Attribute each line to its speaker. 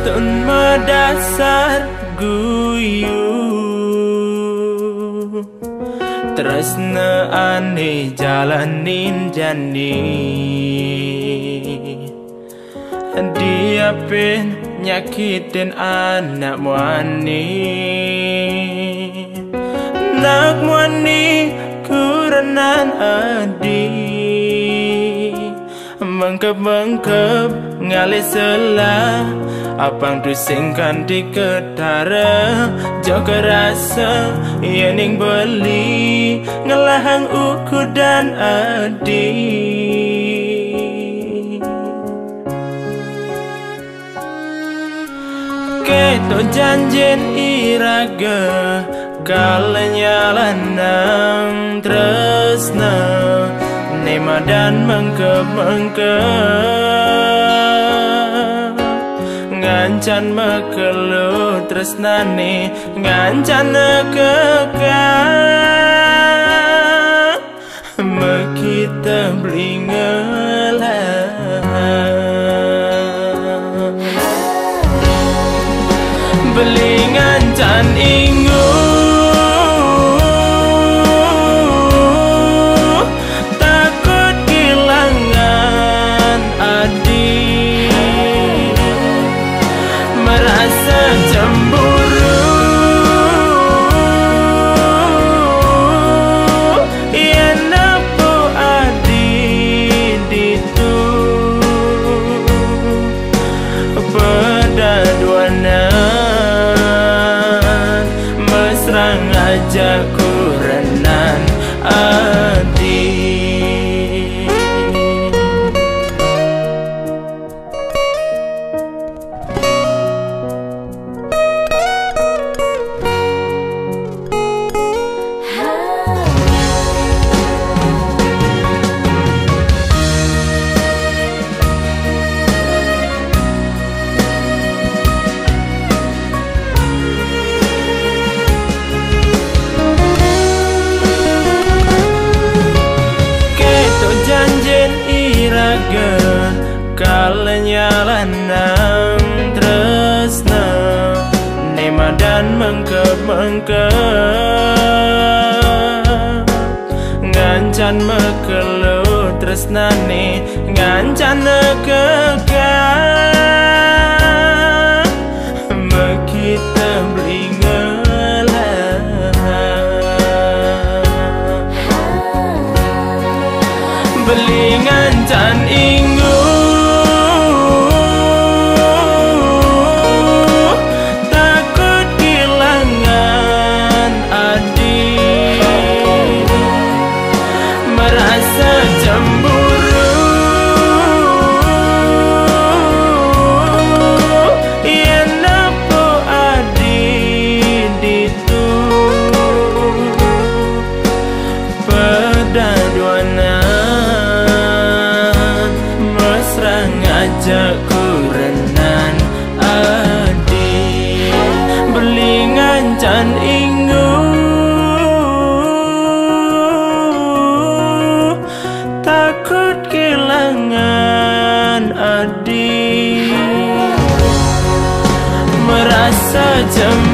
Speaker 1: Kristen medasar guyu Tresna ane jalanin jani. Dia pen nyakitin anak muani. Nak muani kurenan adi. Mengkep-mengkep ngalih selah Apang tu singkan di ketara Jauh rasa Yening beli. Ngelahang uku dan adik keto janjin iraga kalanya lanang tresna. Nema dan mengke mengke ngancan mekelu tresnane ngancan kekal mekita blingelah дякую. raga kalenyalanan tresna nemadan dan mengke-mengke ngancan mekelo tresnane ngancan nekek Oberlingen dann Ingo. Takut kehilangan adi. Merasa cemburu